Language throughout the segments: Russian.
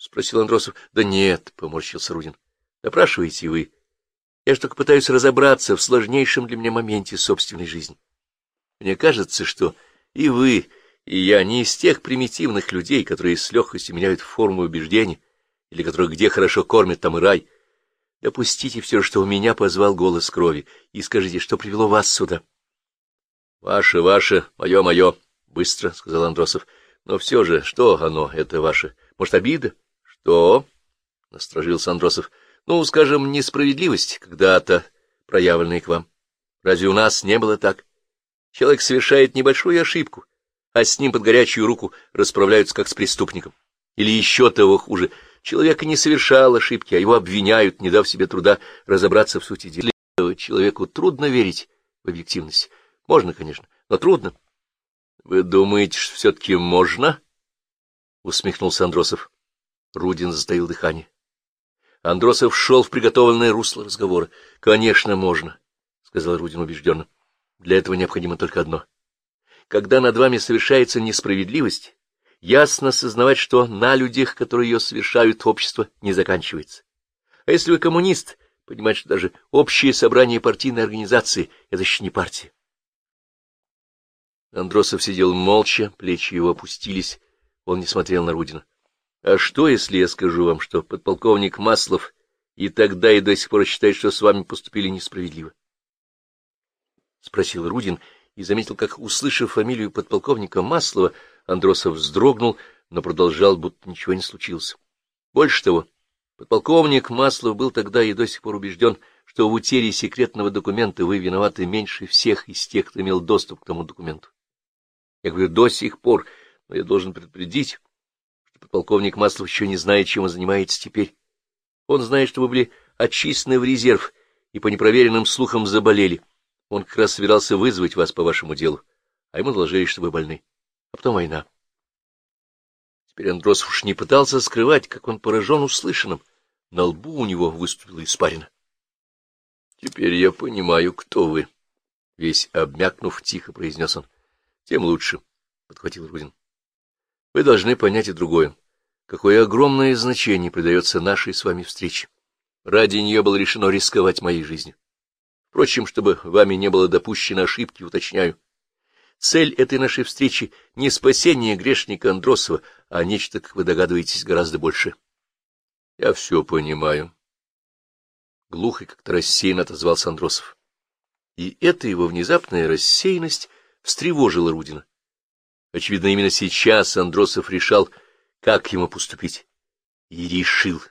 спросил Андросов. — Да нет, — поморщился Рудин. — Допрашиваете вы. Я же только пытаюсь разобраться в сложнейшем для меня моменте собственной жизни. Мне кажется, что и вы, и я не из тех примитивных людей, которые с легкостью меняют форму убеждений, или которых где хорошо кормят, там и рай. Допустите все, что у меня позвал голос крови, и скажите, что привело вас сюда. — Ваше, ваше, мое, мое, — быстро сказал Андросов. — Но все же, что оно, это ваше? Может, обида? — Что? — насторожился Андросов. — Ну, скажем, несправедливость когда-то проявленная к вам. Разве у нас не было так? Человек совершает небольшую ошибку, а с ним под горячую руку расправляются как с преступником. Или еще того хуже. Человек не совершал ошибки, а его обвиняют, не дав себе труда разобраться в сути дела. Человеку трудно верить в объективность. Можно, конечно, но трудно. — Вы думаете, что все-таки можно? — усмехнулся Андросов. Рудин затаил дыхание. Андросов шел в приготовленное русло разговора. — Конечно, можно, — сказал Рудин убежденно. — Для этого необходимо только одно. Когда над вами совершается несправедливость, ясно сознавать, что на людях, которые ее совершают, общество не заканчивается. А если вы коммунист, понимать, что даже общее собрание партийной организации — это еще не партия. Андросов сидел молча, плечи его опустились, он не смотрел на Рудина. — А что, если я скажу вам, что подполковник Маслов и тогда и до сих пор считает, что с вами поступили несправедливо? — спросил Рудин и заметил, как, услышав фамилию подполковника Маслова, Андросов вздрогнул, но продолжал, будто ничего не случилось. Больше того, подполковник Маслов был тогда и до сих пор убежден, что в утере секретного документа вы виноваты меньше всех из тех, кто имел доступ к тому документу. Я говорю, до сих пор, но я должен предупредить, что подполковник Маслов еще не знает, чем вы занимаетесь теперь. Он знает, что вы были отчислены в резерв и по непроверенным слухам заболели. Он как раз собирался вызвать вас по вашему делу, а ему доложили, что вы больны. А потом война. Теперь Андросов уж не пытался скрывать, как он поражен услышанным. На лбу у него выступила испарина. — Теперь я понимаю, кто вы. Весь обмякнув, тихо произнес он. Тем лучше, — подхватил Рудин. — Вы должны понять и другое. Какое огромное значение придается нашей с вами встрече. Ради нее было решено рисковать моей жизнью. Впрочем, чтобы вами не было допущено ошибки, уточняю. Цель этой нашей встречи — не спасение грешника Андросова, а нечто, как вы догадываетесь, гораздо больше. — Я все понимаю. Глухо как-то рассеянно отозвался Андросов. И эта его внезапная рассеянность встревожило Рудина. Очевидно, именно сейчас Андросов решал, как ему поступить. И решил.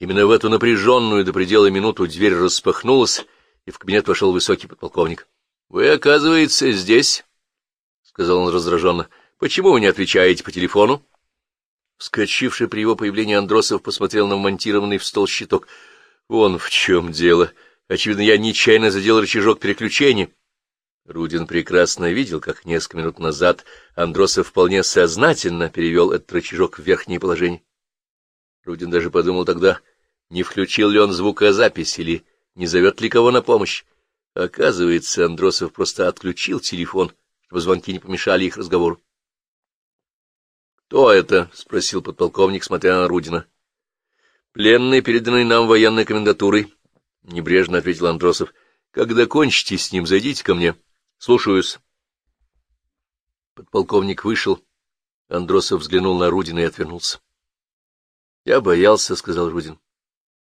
Именно в эту напряженную до предела минуту дверь распахнулась, и в кабинет вошел высокий подполковник. — Вы, оказывается, здесь? — сказал он раздраженно. — Почему вы не отвечаете по телефону? Вскочивший при его появлении Андросов посмотрел на вмонтированный в стол щиток. — Вон в чем дело. Очевидно, я нечаянно задел рычажок переключения. Рудин прекрасно видел, как несколько минут назад Андросов вполне сознательно перевел этот рычажок в верхнее положение. Рудин даже подумал тогда, не включил ли он звукозапись или не зовет ли кого на помощь. Оказывается, Андросов просто отключил телефон, чтобы звонки не помешали их разговору. — Кто это? — спросил подполковник, смотря на Рудина. — Пленный, переданный нам военной комендатурой, — небрежно ответил Андросов. — Когда кончите с ним, зайдите ко мне. —— Слушаюсь. Подполковник вышел. Андросов взглянул на Рудина и отвернулся. — Я боялся, — сказал Рудин.